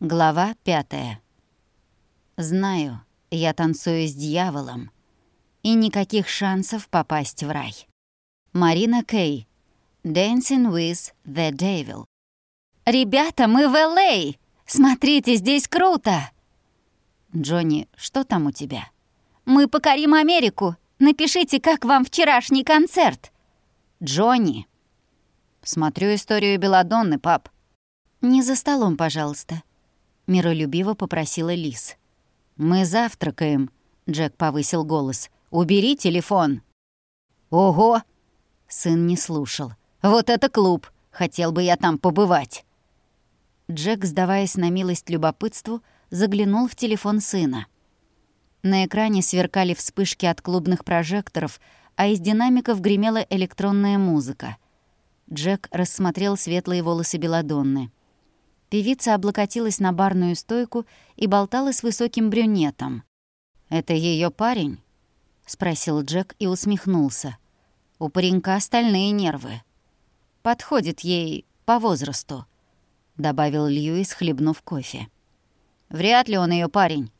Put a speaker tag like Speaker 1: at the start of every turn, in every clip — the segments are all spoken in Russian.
Speaker 1: Глава пятая. Знаю, я танцую с дьяволом, и никаких шансов попасть в рай. Марина Кей. Dancing with the Devil. «Ребята, мы в Л.А.! Смотрите, здесь круто!» «Джонни, что там у тебя?» «Мы покорим Америку! Напишите, как вам вчерашний концерт!» «Джонни!» «Смотрю историю Беладонны, пап». «Не за столом, пожалуйста», миролюбиво попросила Лис. «Мы завтракаем», — Джек повысил голос. «Убери телефон». «Ого!» — сын не слушал. «Вот это клуб! Хотел бы я там побывать!» Джек, сдаваясь на милость любопытству, заглянул в телефон сына. На экране сверкали вспышки от клубных прожекторов, а из динамиков гремела электронная музыка. Джек рассмотрел светлые волосы Беладонны. Певица облокотилась на барную стойку и болтала с высоким брюнетом. «Это ее парень?» — спросил Джек и усмехнулся. «У паренька остальные нервы. Подходит ей по возрасту», — добавил Льюис, хлебнув кофе. «Вряд ли он ее парень».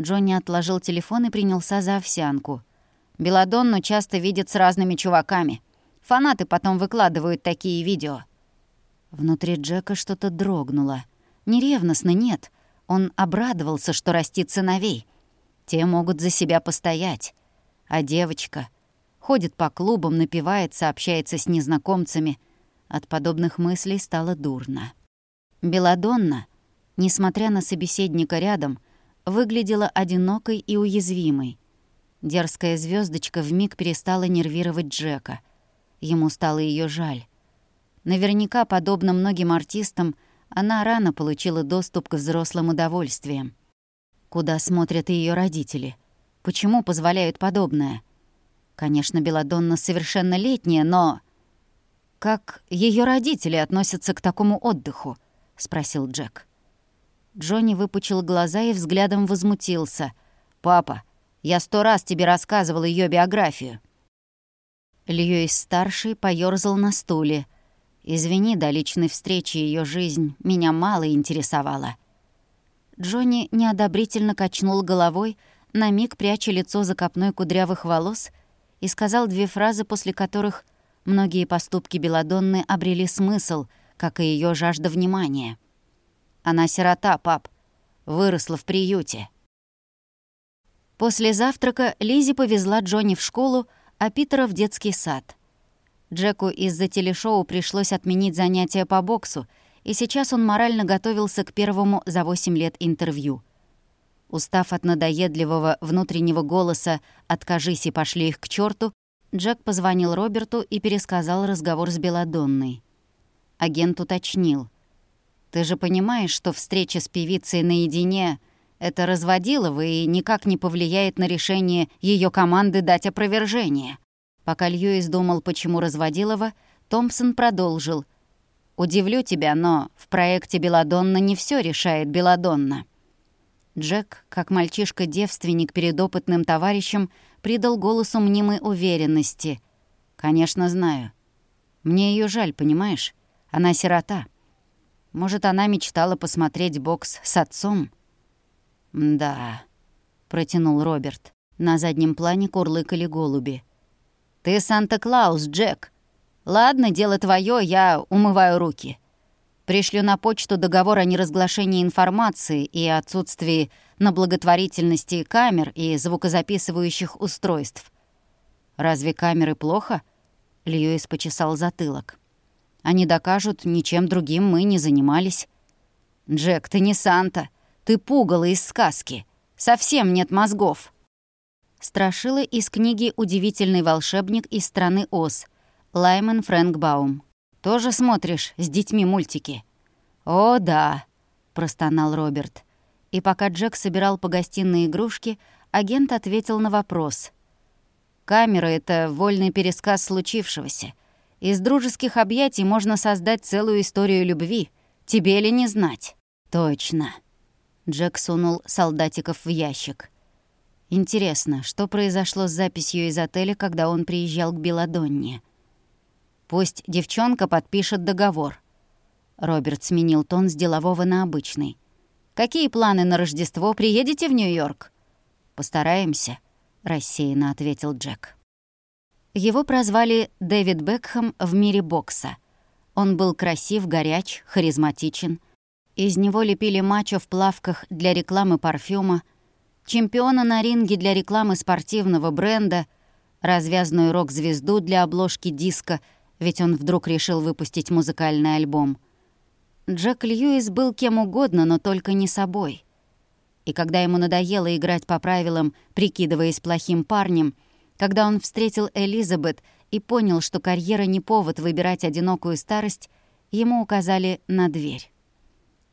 Speaker 1: Джонни отложил телефон и принялся за овсянку. Беладонну часто видят с разными чуваками. Фанаты потом выкладывают такие видео. Внутри Джека что-то дрогнуло. Не ревностно, нет. Он обрадовался, что растит сыновей. Те могут за себя постоять. А девочка ходит по клубам, напивается, общается с незнакомцами. От подобных мыслей стало дурно. Беладонна, несмотря на собеседника рядом, выглядела одинокой и уязвимой. Дерзкая звездочка вмиг перестала нервировать Джека. Ему стало ее жаль. Наверняка, подобно многим артистам, она рано получила доступ к взрослым удовольствиям. Куда смотрят ее родители? Почему позволяют подобное? Конечно, Беладонна совершеннолетняя, но... «Как ее родители относятся к такому отдыху?» — спросил Джек. Джонни выпучил глаза и взглядом возмутился. «Папа, я сто раз тебе рассказывал ее биографию». Льюис-старший поёрзал на стуле — Извини, до личной встречи ее жизнь меня мало интересовала». Джонни неодобрительно качнул головой, на миг пряча лицо за копной кудрявых волос, и сказал две фразы, после которых многие поступки Беладонны обрели смысл, как и ее жажда внимания. «Она сирота, пап. Выросла в приюте». После завтрака Лизи повезла Джонни в школу, а Питера в детский сад. Джеку из-за телешоу пришлось отменить занятия по боксу, и сейчас он морально готовился к первому за 8 лет интервью. Устав от надоедливого внутреннего голоса «откажись и пошли их к черту, Джек позвонил Роберту и пересказал разговор с Беладонной. Агент уточнил. «Ты же понимаешь, что встреча с певицей наедине — это разводилово и никак не повлияет на решение ее команды дать опровержение?» Пока Льюис думал, почему разводилова, Томпсон продолжил. «Удивлю тебя, но в проекте Беладонна не все решает Беладонна». Джек, как мальчишка-девственник перед опытным товарищем, придал голосу мнимой уверенности. «Конечно, знаю. Мне ее жаль, понимаешь? Она сирота. Может, она мечтала посмотреть бокс с отцом?» «Да», — протянул Роберт. На заднем плане курлыкали голуби. «Ты Санта-Клаус, Джек. Ладно, дело твое, я умываю руки. Пришлю на почту договор о неразглашении информации и отсутствии на благотворительности камер и звукозаписывающих устройств. Разве камеры плохо?» Льюис почесал затылок. «Они докажут, ничем другим мы не занимались». «Джек, ты не Санта. Ты пугало из сказки. Совсем нет мозгов». Страшила из книги «Удивительный волшебник из страны Оз» Лайман Фрэнк Баум. «Тоже смотришь с детьми мультики?» «О, да», — простонал Роберт. И пока Джек собирал по гостиной игрушки, агент ответил на вопрос. «Камера — это вольный пересказ случившегося. Из дружеских объятий можно создать целую историю любви. Тебе ли не знать?» «Точно». Джек сунул солдатиков в ящик. Интересно, что произошло с записью из отеля, когда он приезжал к Беладонне? Пусть девчонка подпишет договор. Роберт сменил тон с делового на обычный. Какие планы на Рождество? Приедете в Нью-Йорк?» «Постараемся», — рассеянно ответил Джек. Его прозвали Дэвид Бекхэм в мире бокса. Он был красив, горяч, харизматичен. Из него лепили мачо в плавках для рекламы парфюма, чемпиона на ринге для рекламы спортивного бренда, развязную рок-звезду для обложки диска, ведь он вдруг решил выпустить музыкальный альбом — Джек Льюис был кем угодно, но только не собой. И когда ему надоело играть по правилам, прикидываясь плохим парнем, когда он встретил Элизабет и понял, что карьера не повод выбирать одинокую старость, ему указали на дверь.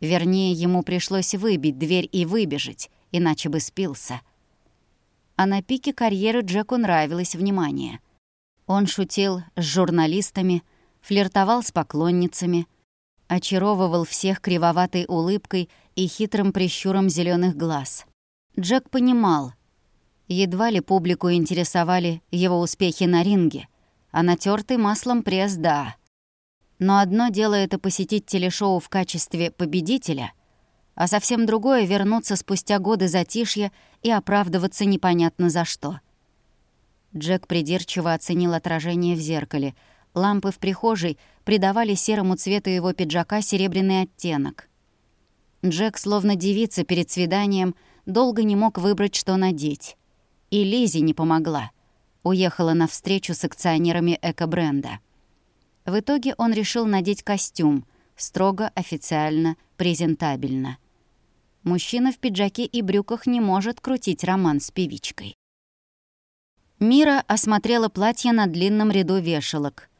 Speaker 1: Вернее, ему пришлось выбить дверь и выбежать, иначе бы спился. А на пике карьеры Джеку нравилось внимание. Он шутил с журналистами, флиртовал с поклонницами — очаровывал всех кривоватой улыбкой и хитрым прищуром зеленых глаз. Джек понимал, едва ли публику интересовали его успехи на ринге, а натертый маслом пресс — да. Но одно дело это посетить телешоу в качестве победителя, а совсем другое — вернуться спустя годы затишья и оправдываться непонятно за что. Джек придирчиво оценил отражение в зеркале — Лампы в прихожей придавали серому цвету его пиджака серебряный оттенок. Джек, словно девица перед свиданием, долго не мог выбрать, что надеть. И Лизи не помогла. Уехала на встречу с акционерами эко-бренда. В итоге он решил надеть костюм, строго, официально, презентабельно. Мужчина в пиджаке и брюках не может крутить роман с певичкой. Мира осмотрела платье на длинном ряду вешалок —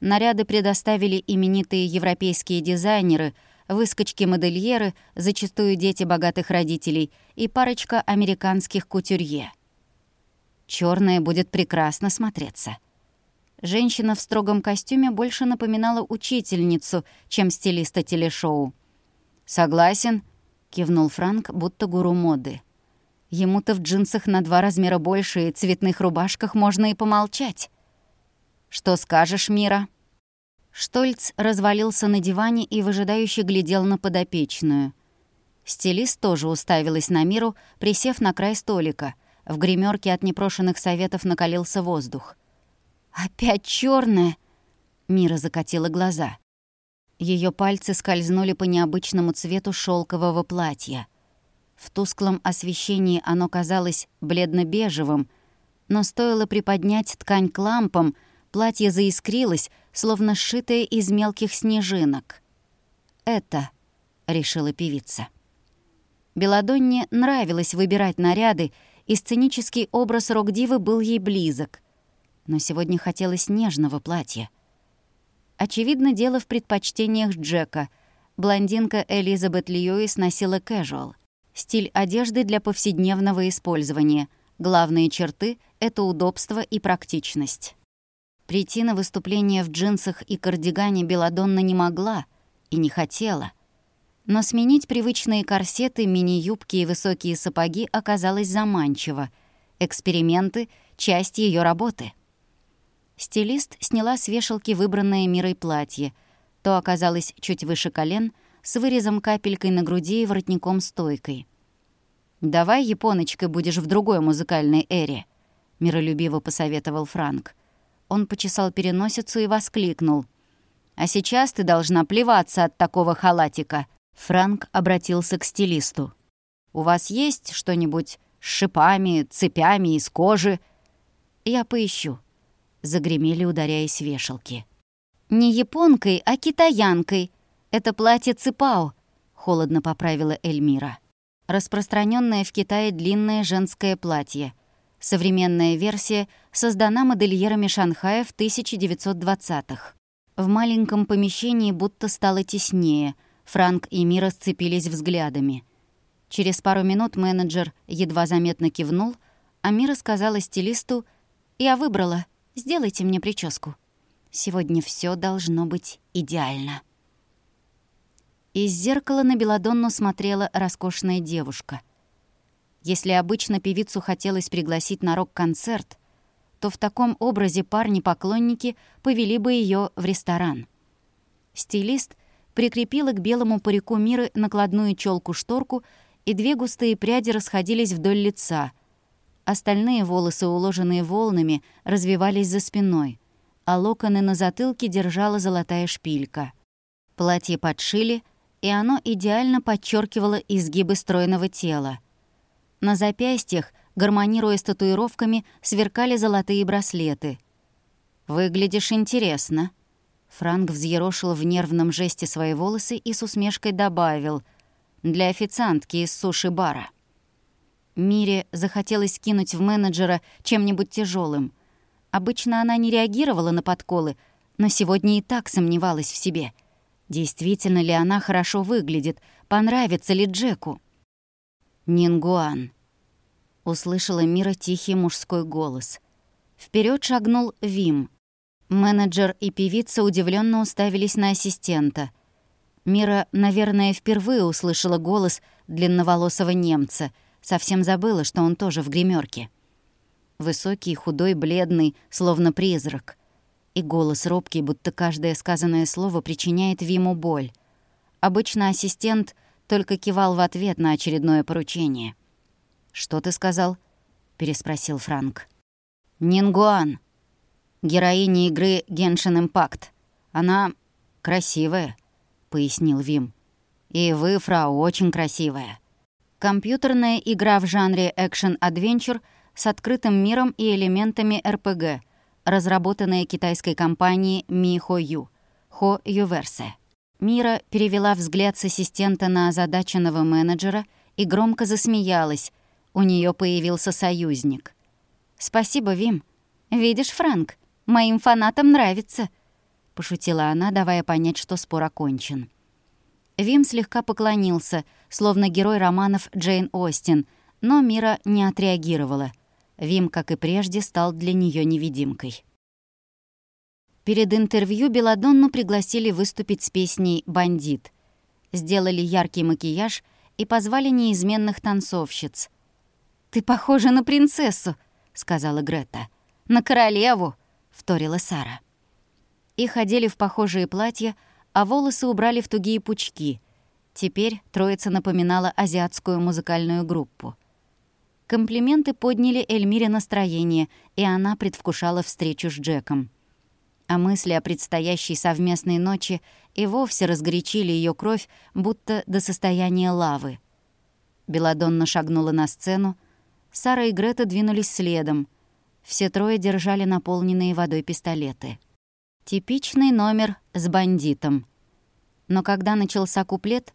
Speaker 1: Наряды предоставили именитые европейские дизайнеры, выскочки-модельеры, зачастую дети богатых родителей, и парочка американских кутюрье. Чёрное будет прекрасно смотреться. Женщина в строгом костюме больше напоминала учительницу, чем стилиста телешоу. «Согласен», — кивнул Франк, будто гуру моды. Ему-то в джинсах на два размера больше и цветных рубашках можно и помолчать. «Что скажешь, Мира?» Штольц развалился на диване и выжидающе глядел на подопечную. Стилист тоже уставилась на Миру, присев на край столика. В гримерке от непрошенных советов накалился воздух. «Опять черная! Мира закатила глаза. Ее пальцы скользнули по необычному цвету шелкового платья. В тусклом освещении оно казалось бледно-бежевым, но стоило приподнять ткань к лампам — Платье заискрилось, словно сшитое из мелких снежинок. «Это», — решила певица. Беладонне нравилось выбирать наряды, и сценический образ рок-дивы был ей близок. Но сегодня хотелось нежного платья. Очевидно, дело в предпочтениях Джека. Блондинка Элизабет Льюис носила casual. Стиль одежды для повседневного использования. Главные черты — это удобство и практичность. Прийти на выступление в джинсах и кардигане Беладонна не могла и не хотела. Но сменить привычные корсеты, мини-юбки и высокие сапоги оказалось заманчиво. Эксперименты — часть ее работы. Стилист сняла с вешалки выбранное Мирой платье. То оказалось чуть выше колен, с вырезом капелькой на груди и воротником-стойкой. «Давай, японочкой, будешь в другой музыкальной эре», — миролюбиво посоветовал Франк. Он почесал переносицу и воскликнул. «А сейчас ты должна плеваться от такого халатика». Франк обратился к стилисту. «У вас есть что-нибудь с шипами, цепями из кожи?» «Я поищу», — загремели, ударяясь вешалки. «Не японкой, а китаянкой. Это платье ципао», — холодно поправила Эльмира. Распространенное в Китае длинное женское платье. Современная версия создана модельерами Шанхая в 1920-х. В маленьком помещении будто стало теснее. Франк и Мира сцепились взглядами. Через пару минут менеджер едва заметно кивнул, а Мира сказала стилисту «Я выбрала, сделайте мне прическу. Сегодня все должно быть идеально». Из зеркала на Беладонну смотрела роскошная девушка. Если обычно певицу хотелось пригласить на рок-концерт, то в таком образе парни-поклонники повели бы ее в ресторан. Стилист прикрепила к белому парику Миры накладную челку шторку и две густые пряди расходились вдоль лица. Остальные волосы, уложенные волнами, развивались за спиной, а локоны на затылке держала золотая шпилька. Платье подшили, и оно идеально подчеркивало изгибы стройного тела. На запястьях, гармонируя с татуировками, сверкали золотые браслеты. «Выглядишь интересно». Франк взъерошил в нервном жесте свои волосы и с усмешкой добавил — для официантки из суши-бара. Мире захотелось кинуть в менеджера чем-нибудь тяжелым. Обычно она не реагировала на подколы, но сегодня и так сомневалась в себе. Действительно ли она хорошо выглядит, понравится ли Джеку? «Нингуан», — услышала Мира тихий мужской голос. Вперед шагнул Вим. Менеджер и певица удивленно уставились на ассистента. Мира, наверное, впервые услышала голос длинноволосого немца. Совсем забыла, что он тоже в гримерке. Высокий, худой, бледный, словно призрак. И голос робкий, будто каждое сказанное слово причиняет Виму боль. Обычно ассистент только кивал в ответ на очередное поручение. «Что ты сказал?» — переспросил Франк. «Нингуан. Героиня игры «Геншин Импакт». Она красивая». — пояснил Вим. «И вы, фрау, очень красивая». Компьютерная игра в жанре экшен-адвенчур с открытым миром и элементами РПГ, разработанная китайской компанией Ми Хо Ю, Хо Юверсе. Мира перевела взгляд с ассистента на озадаченного менеджера и громко засмеялась. У нее появился союзник. «Спасибо, Вим. Видишь, Франк, моим фанатам нравится», пошутила она, давая понять, что спор окончен. Вим слегка поклонился, словно герой романов Джейн Остин, но Мира не отреагировала. Вим, как и прежде, стал для нее невидимкой. Перед интервью Беладонну пригласили выступить с песней «Бандит». Сделали яркий макияж и позвали неизменных танцовщиц. «Ты похожа на принцессу», — сказала Грета. «На королеву», — вторила Сара. Их одели в похожие платья, а волосы убрали в тугие пучки. Теперь троица напоминала азиатскую музыкальную группу. Комплименты подняли Эльмире настроение, и она предвкушала встречу с Джеком. А мысли о предстоящей совместной ночи и вовсе разгорячили ее кровь, будто до состояния лавы. Беладонна шагнула на сцену, Сара и Грета двинулись следом. Все трое держали наполненные водой пистолеты. Типичный номер с бандитом. Но когда начался куплет,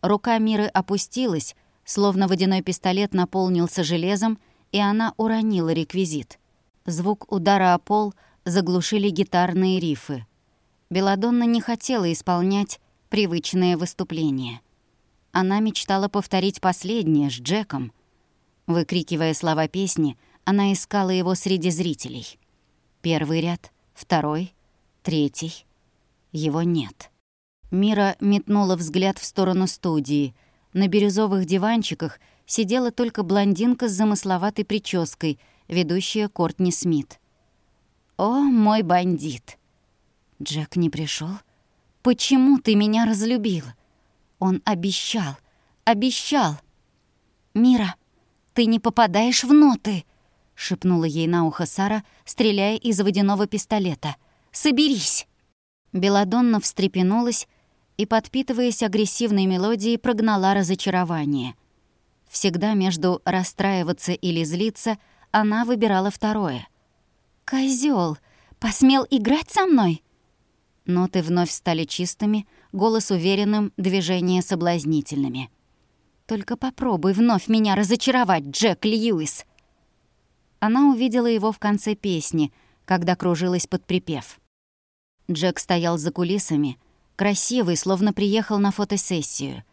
Speaker 1: рука Миры опустилась, словно водяной пистолет наполнился железом, и она уронила реквизит. Звук удара о пол заглушили гитарные рифы. Беладонна не хотела исполнять привычное выступление. Она мечтала повторить последнее с Джеком. Выкрикивая слова песни, она искала его среди зрителей. Первый ряд, второй — Третий. Его нет. Мира метнула взгляд в сторону студии. На бирюзовых диванчиках сидела только блондинка с замысловатой прической, ведущая Кортни Смит. «О, мой бандит!» Джек не пришел. «Почему ты меня разлюбил?» Он обещал, обещал. «Мира, ты не попадаешь в ноты!» — шепнула ей на ухо Сара, стреляя из водяного пистолета — Соберись!» Беладонна встрепенулась и, подпитываясь агрессивной мелодией, прогнала разочарование. Всегда между расстраиваться или злиться она выбирала второе. «Козёл! Посмел играть со мной?» Ноты вновь стали чистыми, голос уверенным, движения соблазнительными. «Только попробуй вновь меня разочаровать, Джек Льюис!» Она увидела его в конце песни, когда кружилась под припев. Джек стоял за кулисами, красивый, словно приехал на фотосессию.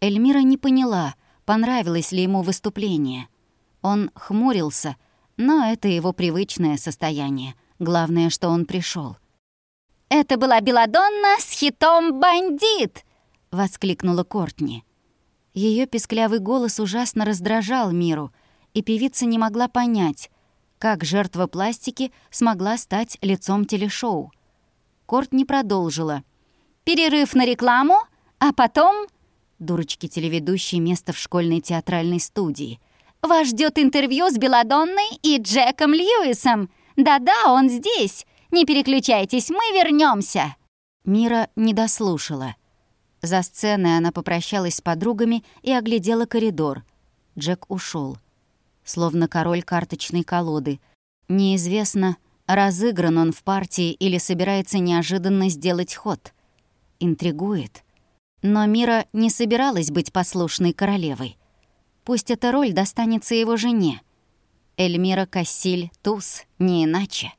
Speaker 1: Эльмира не поняла, понравилось ли ему выступление. Он хмурился, но это его привычное состояние. Главное, что он пришел. «Это была Беладонна с хитом «Бандит!»» — воскликнула Кортни. Ее песклявый голос ужасно раздражал миру, и певица не могла понять, как жертва пластики смогла стать лицом телешоу. Корт не продолжила. перерыв на рекламу, а потом...» Дурочки телеведущие место в школьной театральной студии. «Вас ждет интервью с Беладонной и Джеком Льюисом. Да-да, он здесь. Не переключайтесь, мы вернемся. Мира не дослушала. За сценой она попрощалась с подругами и оглядела коридор. Джек ушел, Словно король карточной колоды. Неизвестно, разыгран он в партии или собирается неожиданно сделать ход. Интригует. Но Мира не собиралась быть послушной королевой. Пусть эта роль достанется его жене. Эльмира Кассиль Туз, не иначе.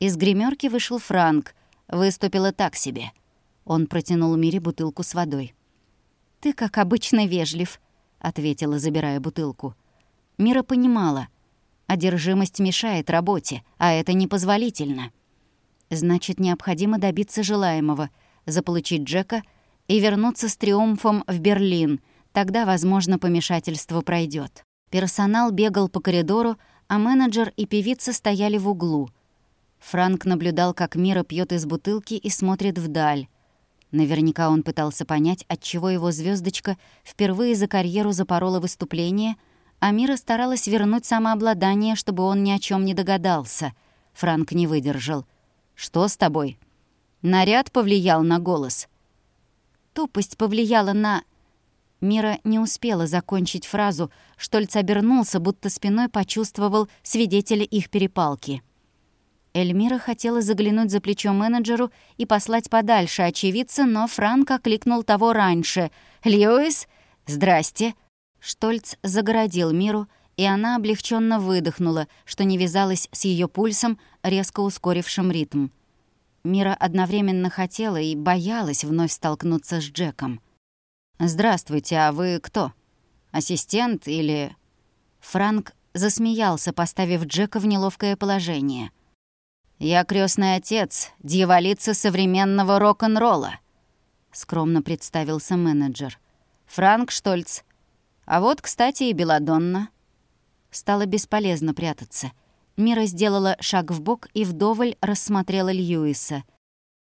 Speaker 1: Из гримерки вышел Франк, выступила так себе — он протянул Мире бутылку с водой. «Ты, как обычно, вежлив», — ответила, забирая бутылку. Мира понимала. Одержимость мешает работе, а это непозволительно. Значит, необходимо добиться желаемого, заполучить Джека и вернуться с триумфом в Берлин. Тогда, возможно, помешательство пройдет. Персонал бегал по коридору, а менеджер и певица стояли в углу. Франк наблюдал, как Мира пьет из бутылки и смотрит вдаль. Наверняка он пытался понять, отчего его звездочка впервые за карьеру запорола выступление, а Мира старалась вернуть самообладание, чтобы он ни о чем не догадался. Франк не выдержал. «Что с тобой?» Наряд повлиял на голос. Тупость повлияла на... Мира не успела закончить фразу. Штольц обернулся, будто спиной почувствовал свидетеля их перепалки. Эльмира хотела заглянуть за плечо менеджеру и послать подальше очевидца, но Франк окликнул того раньше. «Льюис? Здрасте!» Штольц загородил Миру, и она облегченно выдохнула, что не вязалось с ее пульсом, резко ускорившим ритм. Мира одновременно хотела и боялась вновь столкнуться с Джеком. «Здравствуйте, а вы кто? Ассистент или...» Франк засмеялся, поставив Джека в неловкое положение. «Я крестный отец, дьяволица современного рок-н-ролла», — скромно представился менеджер. «Франк Штольц. А вот, кстати, и Беладонна». Стало бесполезно прятаться. Мира сделала шаг в бок и вдоволь рассмотрела Льюиса.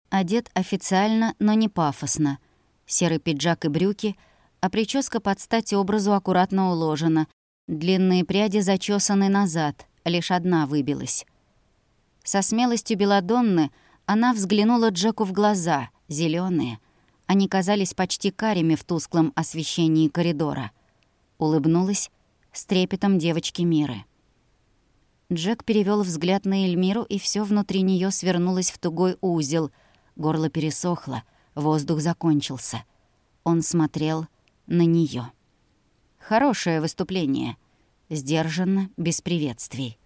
Speaker 1: Одет официально, но не пафосно. Серый пиджак и брюки, а прическа под стать образу аккуратно уложена. Длинные пряди зачесаны назад, лишь одна выбилась. Со смелостью Беладонны она взглянула Джеку в глаза, зеленые. Они казались почти карими в тусклом освещении коридора. Улыбнулась с трепетом девочки Миры. Джек перевел взгляд на Эльмиру, и все внутри нее свернулось в тугой узел. Горло пересохло, воздух закончился. Он смотрел на нее. Хорошее выступление. Сдержанно, без приветствий.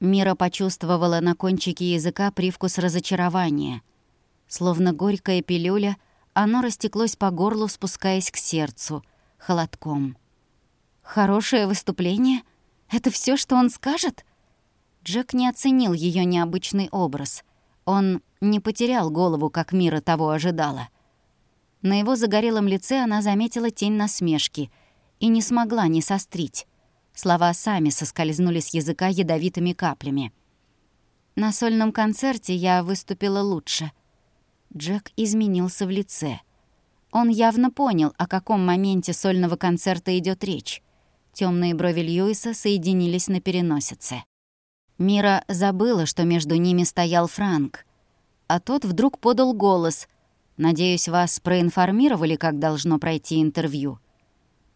Speaker 1: Мира почувствовала на кончике языка привкус разочарования. Словно горькая пилюля, оно растеклось по горлу, спускаясь к сердцу, холодком. «Хорошее выступление? Это все, что он скажет?» Джек не оценил ее необычный образ. Он не потерял голову, как Мира того ожидала. На его загорелом лице она заметила тень насмешки и не смогла не сострить. Слова сами соскользнули с языка ядовитыми каплями. На сольном концерте я выступила лучше. Джек изменился в лице. Он явно понял, о каком моменте сольного концерта идет речь. Темные брови Льюиса соединились на переносице. Мира забыла, что между ними стоял Франк. А тот вдруг подал голос. «Надеюсь, вас проинформировали, как должно пройти интервью».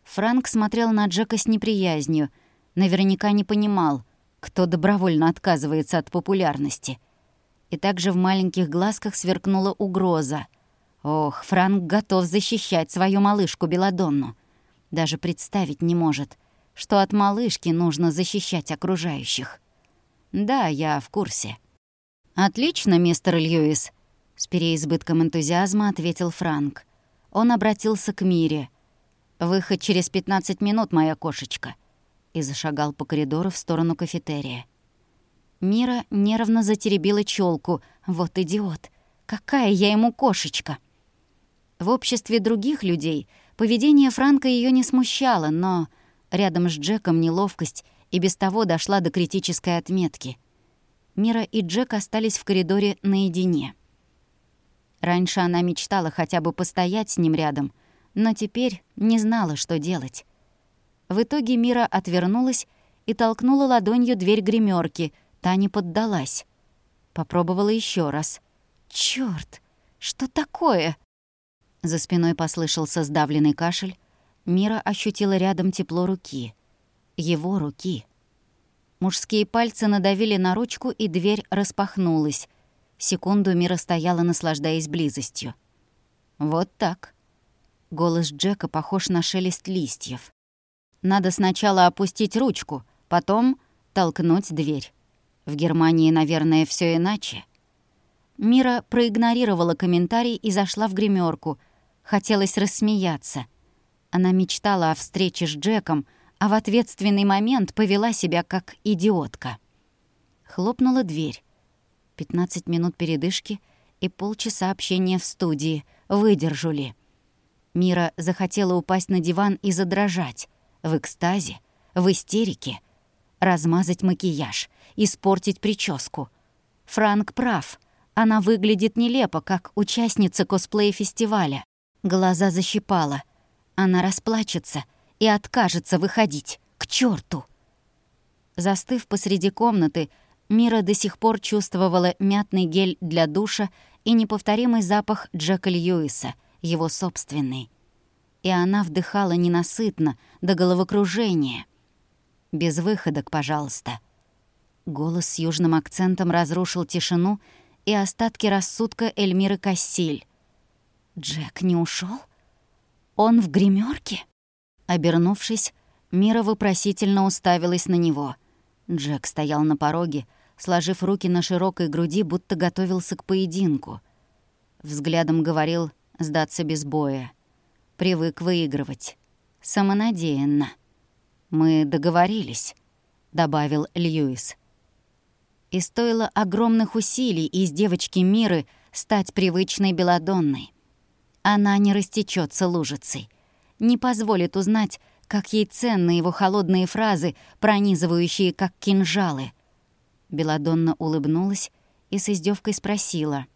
Speaker 1: Франк смотрел на Джека с неприязнью. Наверняка не понимал, кто добровольно отказывается от популярности. И также в маленьких глазках сверкнула угроза. Ох, Франк готов защищать свою малышку Беладонну. Даже представить не может, что от малышки нужно защищать окружающих. Да, я в курсе. «Отлично, мистер Льюис», — с переизбытком энтузиазма ответил Франк. Он обратился к Мире — «Выход через 15 минут, моя кошечка», и зашагал по коридору в сторону кафетерия. Мира нервно затеребила челку. «Вот идиот! Какая я ему кошечка!» В обществе других людей поведение Франка ее не смущало, но рядом с Джеком неловкость и без того дошла до критической отметки. Мира и Джек остались в коридоре наедине. Раньше она мечтала хотя бы постоять с ним рядом, но теперь не знала, что делать. В итоге Мира отвернулась и толкнула ладонью дверь гримерки. Та не поддалась. Попробовала еще раз. Черт, что такое?» За спиной послышался сдавленный кашель. Мира ощутила рядом тепло руки. Его руки. Мужские пальцы надавили на ручку, и дверь распахнулась. Секунду Мира стояла, наслаждаясь близостью. «Вот так». Голос Джека похож на шелест листьев. «Надо сначала опустить ручку, потом толкнуть дверь. В Германии, наверное, все иначе». Мира проигнорировала комментарий и зашла в гримерку. Хотелось рассмеяться. Она мечтала о встрече с Джеком, а в ответственный момент повела себя как идиотка. Хлопнула дверь. 15 минут передышки и полчаса общения в студии. Выдержу ли? Мира захотела упасть на диван и задрожать. В экстазе, в истерике. Размазать макияж, испортить прическу. Франк прав — она выглядит нелепо, как участница косплей-фестиваля. Глаза защипала. Она расплачется и откажется выходить. К черту! Застыв посреди комнаты, Мира до сих пор чувствовала мятный гель для душа и неповторимый запах Джека Льюиса, его собственный. И она вдыхала ненасытно, до головокружения. «Без выходок, пожалуйста». Голос с южным акцентом разрушил тишину и остатки рассудка Эльмиры Кассиль. Джек не ушел? Он в гримерке? Обернувшись, Мира вопросительно уставилась на него. Джек стоял на пороге, сложив руки на широкой груди, будто готовился к поединку. Взглядом говорил «сдаться без боя». Привык выигрывать. Самонадеянно. «Мы договорились», — добавил Льюис. И стоило огромных усилий из девочки Миры стать привычной Беладонной. Она не растечется лужицей, не позволит узнать, как ей ценны его холодные фразы, пронизывающие как кинжалы. Беладонна улыбнулась и с издевкой спросила.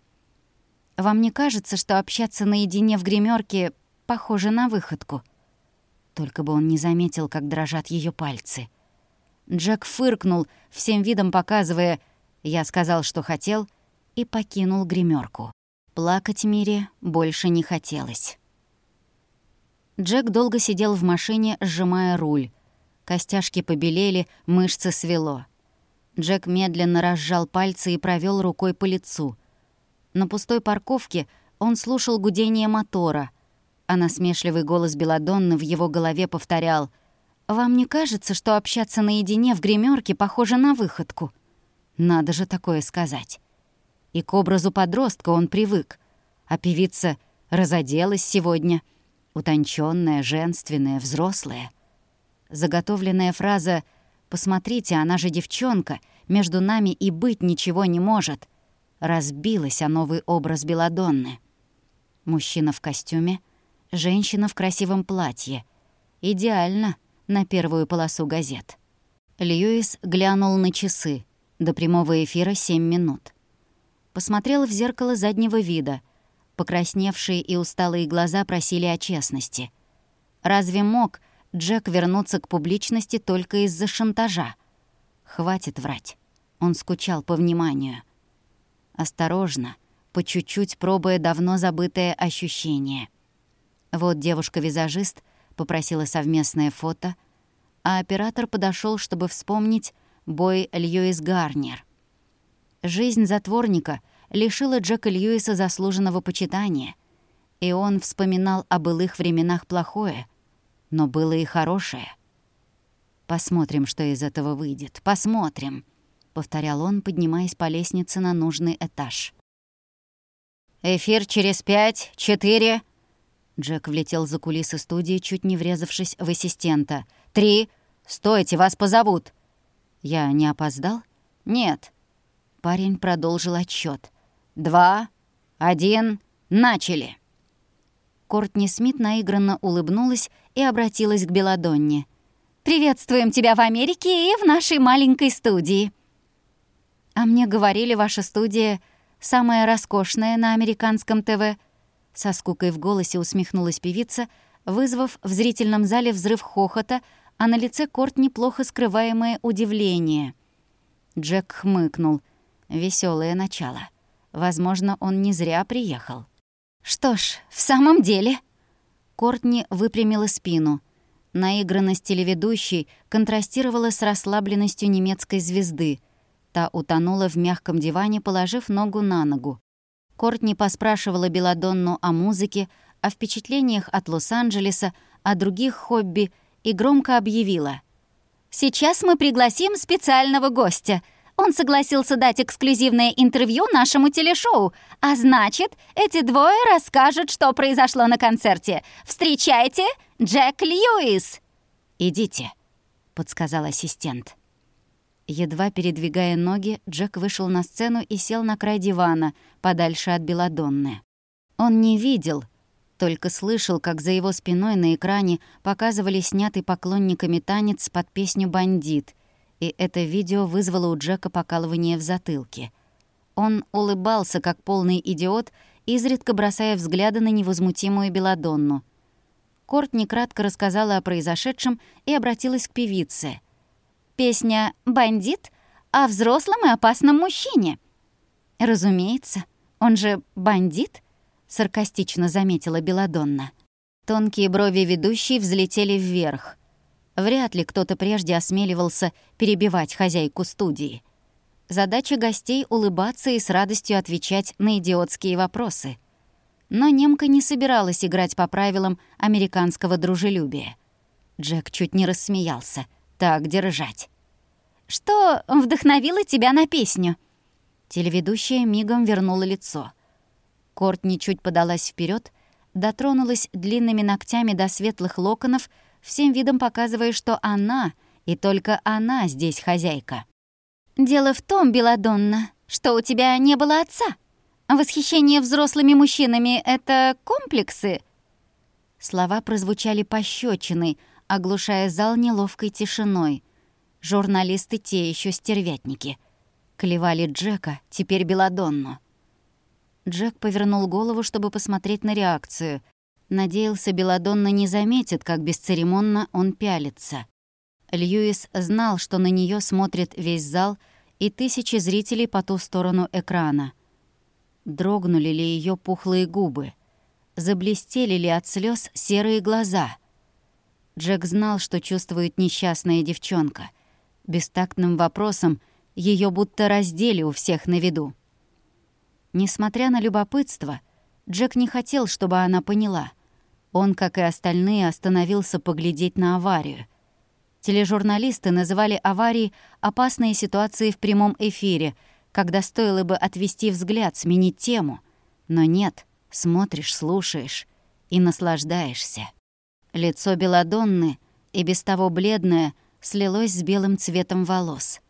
Speaker 1: «Вам не кажется, что общаться наедине в гримерке похоже на выходку?» Только бы он не заметил, как дрожат ее пальцы — Джек фыркнул, всем видом показывая «я сказал, что хотел», и покинул гримерку. Плакать Мире больше не хотелось. Джек долго сидел в машине, сжимая руль. Костяшки побелели, мышцы свело. Джек медленно разжал пальцы и провел рукой по лицу. На пустой парковке он слушал гудение мотора, а насмешливый голос Беладонны в его голове повторял вам не кажется, что общаться наедине в гримерке похоже на выходку? Надо же такое сказать. И к образу подростка он привык. А певица разоделась сегодня. Утонченная, женственная, взрослая. Заготовленная фраза «Посмотрите, она же девчонка, между нами и быть ничего не может» разбилась о новый образ Беладонны. Мужчина в костюме, женщина в красивом платье. Идеально — на первую полосу газет. Льюис глянул на часы. До прямого эфира семь минут. Посмотрел в зеркало заднего вида. Покрасневшие и усталые глаза просили о честности. Разве мог Джек вернуться к публичности только из-за шантажа? Хватит врать. Он скучал по вниманию. Осторожно, по чуть-чуть пробуя давно забытое ощущение. Вот девушка-визажист попросила совместное фото, а оператор подошел, чтобы вспомнить бой Льюис Гарнер. Жизнь затворника лишила Джека Льюиса заслуженного почитания, и он вспоминал о былых временах плохое, но было и хорошее. «Посмотрим, что из этого выйдет. Посмотрим», — повторял он, поднимаясь по лестнице на нужный этаж. «Эфир через пять, четыре...» Джек влетел за кулисы студии, чуть не врезавшись в ассистента. «Три! Стойте, вас позовут!» «Я не опоздал?» «Нет». Парень продолжил отсчет. «Два, один, начали!» Кортни Смит наигранно улыбнулась и обратилась к Беладонне. «Приветствуем тебя в Америке и в нашей маленькой студии!» «А мне говорили, ваша студия самая роскошная на американском ТВ?» Со скукой в голосе усмехнулась певица, вызвав в зрительном зале взрыв хохота, а на лице Корт неплохо скрываемое удивление. Джек хмыкнул. Веселое начало. Возможно, он не зря приехал. «Что ж, в самом деле...» Кортни выпрямила спину. Наигранность телеведущей контрастировала с расслабленностью немецкой звезды. Та утонула в мягком диване, положив ногу на ногу. Кортни поспрашивала Беладонну о музыке, о впечатлениях от Лос-Анджелеса, о других хобби и громко объявила. «Сейчас мы пригласим специального гостя — он согласился дать эксклюзивное интервью нашему телешоу, а значит, эти двое расскажут, что произошло на концерте. Встречайте, Джек Льюис!» «Идите», — подсказал ассистент. Едва передвигая ноги, Джек вышел на сцену и сел на край дивана, подальше от Беладонны. Он не видел, только слышал, как за его спиной на экране показывали снятый поклонниками танец под песню «Бандит», и это видео вызвало у Джека покалывание в затылке. Он улыбался, как полный идиот, изредка бросая взгляды на невозмутимую Беладонну. Кортни кратко рассказала о произошедшем и обратилась к певице. «Песня «Бандит» о взрослом и опасном мужчине». «Разумеется, он же бандит», — саркастично заметила Беладонна. Тонкие брови ведущей взлетели вверх. Вряд ли кто-то прежде осмеливался перебивать хозяйку студии. Задача гостей — улыбаться и с радостью отвечать на идиотские вопросы. Но немка не собиралась играть по правилам американского дружелюбия. Джек чуть не рассмеялся. «Так держать». «Что вдохновило тебя на песню?» Телеведущая мигом вернула лицо. Кортни чуть подалась вперед, дотронулась длинными ногтями до светлых локонов — всем видом показывая, что она, и только она здесь хозяйка. «Дело в том, Беладонна, что у тебя не было отца. Восхищение взрослыми мужчинами — это комплексы?» Слова прозвучали пощечиной, оглушая зал неловкой тишиной. Журналисты те еще стервятники. Клевали Джека, теперь Беладонну. Джек повернул голову, чтобы посмотреть на реакцию. Надеялся, Беладонна не заметит, как бесцеремонно он пялится. Льюис знал, что на нее смотрит весь зал и тысячи зрителей по ту сторону экрана. Дрогнули ли ее пухлые губы? Заблестели ли от слез серые глаза? Джек знал, что чувствует несчастная девчонка. Бестактным вопросом ее будто раздели у всех на виду. Несмотря на любопытство, Джек не хотел, чтобы она поняла — он, как и остальные, остановился поглядеть на аварию. Тележурналисты называли аварии опасные ситуации в прямом эфире, когда стоило бы отвести взгляд, сменить тему. Но нет, смотришь, слушаешь и наслаждаешься. Лицо Беладонны, и без того бледное, слилось с белым цветом волос.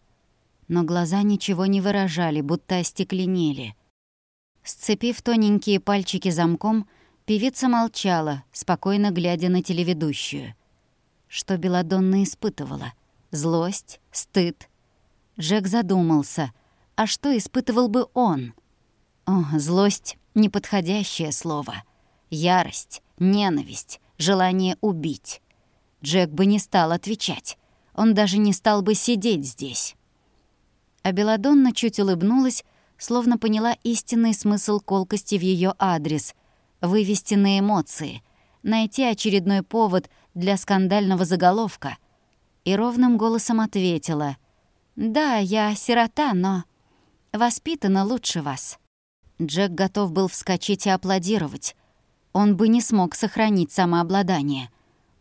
Speaker 1: Но глаза ничего не выражали, будто остекленели. Сцепив тоненькие пальчики замком, Певица молчала, спокойно глядя на телеведущую. Что Беладонна испытывала? Злость? Стыд? Джек задумался. А что испытывал бы он? О, злость — неподходящее слово. Ярость, ненависть, желание убить. Джек бы не стал отвечать. Он даже не стал бы сидеть здесь. А Беладонна чуть улыбнулась, словно поняла истинный смысл колкости в ее адрес вывести на эмоции, найти очередной повод для скандального заголовка. И ровным голосом ответила. «Да, я сирота, но воспитана лучше вас». Джек готов был вскочить и аплодировать. Он бы не смог сохранить самообладание.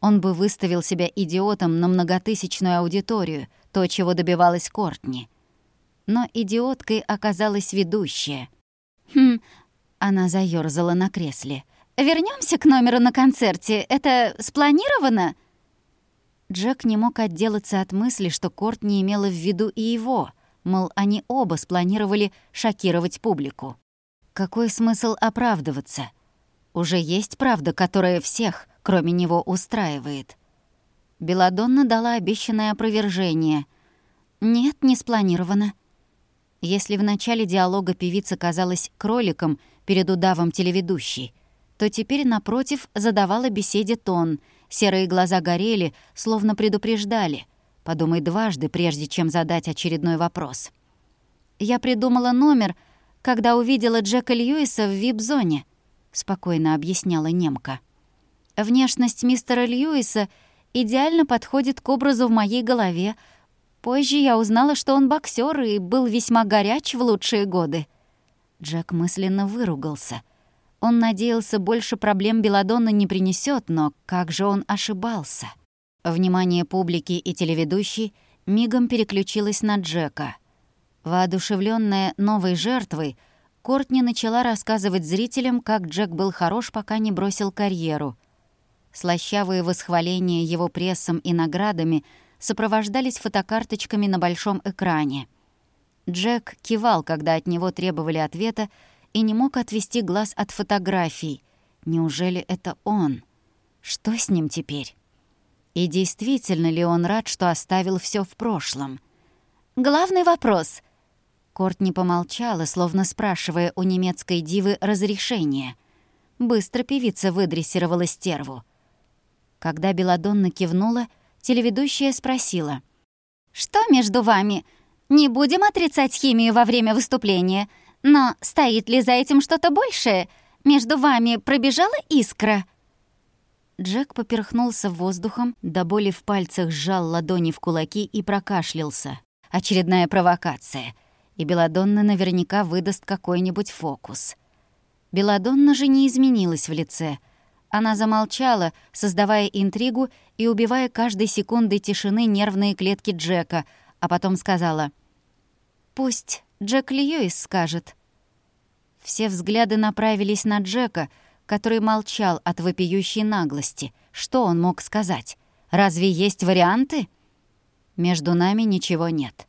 Speaker 1: Он бы выставил себя идиотом на многотысячную аудиторию, то, чего добивалась Кортни. Но идиоткой оказалась ведущая. «Хм, она заёрзала на кресле. Вернёмся к номеру на концерте. Это спланировано?» Джек не мог отделаться от мысли, что Корт не имела в виду и его, мол, они оба спланировали шокировать публику. Какой смысл оправдываться? Уже есть правда, которая всех, кроме него, устраивает. Беладонна дала обещанное опровержение. «Нет, не спланировано». Если в начале диалога певица казалась кроликом перед удавом телеведущей, то теперь, напротив, задавала беседе тон. Серые глаза горели, словно предупреждали. Подумай дважды, прежде чем задать очередной вопрос. «Я придумала номер, когда увидела Джека Льюиса в вип-зоне», — спокойно объясняла немка. «Внешность мистера Льюиса идеально подходит к образу в моей голове, Позже я узнала, что он боксер и был весьма горяч в лучшие годы. Джек мысленно выругался. Он надеялся, больше проблем Беладонна не принесет, но как же он ошибался? Внимание публики и телеведущей мигом переключилось на Джека. Воодушевленная новой жертвой, Кортни начала рассказывать зрителям, как Джек был хорош, пока не бросил карьеру. Слащавые восхваления его прессом и наградами — сопровождались фотокарточками на большом экране. Джек кивал, когда от него требовали ответа, и не мог отвести глаз от фотографий. Неужели это он? Что с ним теперь? И действительно ли он рад, что оставил все в прошлом? «Главный вопрос». Кортни помолчала, словно спрашивая у немецкой дивы разрешения. Быстро певица выдрессировала стерву. Когда Беладонна кивнула, телеведущая спросила. «Что между вами? Не будем отрицать химию во время выступления, но стоит ли за этим что-то большее? Между вами пробежала искра?» Джек поперхнулся воздухом, до боли в пальцах сжал ладони в кулаки и прокашлялся. Очередная провокация. И Беладонна наверняка выдаст какой-нибудь фокус. Беладонна же не изменилась в лице — она замолчала, создавая интригу и убивая каждой секундой тишины нервные клетки Джека, а потом сказала «Пусть Джек Льюис скажет». Все взгляды направились на Джека, который молчал от вопиющей наглости. Что он мог сказать? Разве есть варианты? Между нами ничего нет.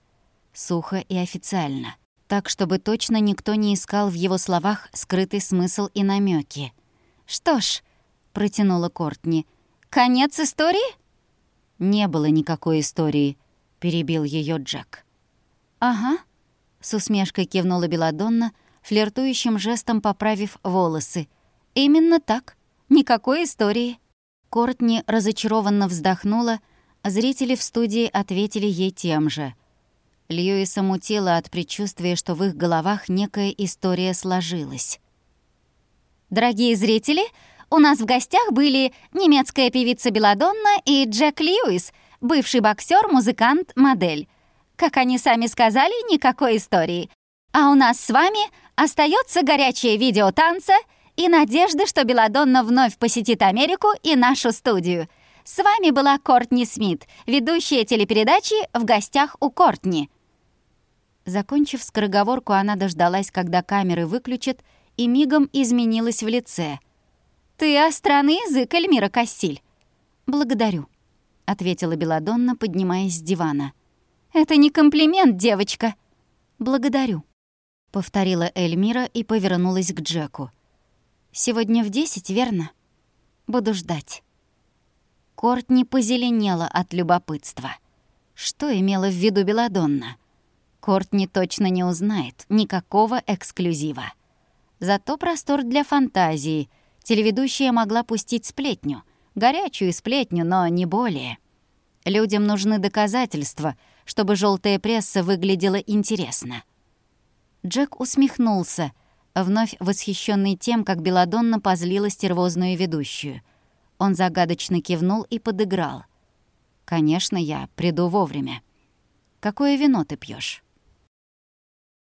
Speaker 1: Сухо и официально. Так, чтобы точно никто не искал в его словах скрытый смысл и намеки. Что ж, — протянула Кортни. «Конец истории?» «Не было никакой истории», — перебил ее Джек. «Ага», — с усмешкой кивнула Беладонна, флиртующим жестом поправив волосы. «Именно так. Никакой истории». Кортни разочарованно вздохнула, а зрители в студии ответили ей тем же. Льюиса мутило от предчувствия, что в их головах некая история сложилась. «Дорогие зрители, у нас в гостях были немецкая певица Беладонна и Джек Льюис, бывший боксер, музыкант, модель. Как они сами сказали, никакой истории. А у нас с вами остается горячее видео танца и надежда, что Беладонна вновь посетит Америку и нашу студию. С вами была Кортни Смит, ведущая телепередачи «В гостях у Кортни». Закончив скороговорку, она дождалась, когда камеры выключат, и мигом изменилась в лице — «Ты остранный язык, Эльмира Кассиль». «Благодарю», — ответила Беладонна, поднимаясь с дивана. «Это не комплимент, девочка». «Благодарю», — повторила Эльмира и повернулась к Джеку. «Сегодня в десять, верно? Буду ждать». Кортни позеленела от любопытства. Что имела в виду Беладонна? Кортни точно не узнает никакого эксклюзива. Зато простор для фантазии — телеведущая могла пустить сплетню. Горячую сплетню, но не более. Людям нужны доказательства, чтобы желтая пресса выглядела интересно. Джек усмехнулся, вновь восхищенный тем, как Беладонна позлила стервозную ведущую. Он загадочно кивнул и подыграл. «Конечно, я приду вовремя. Какое вино ты пьешь?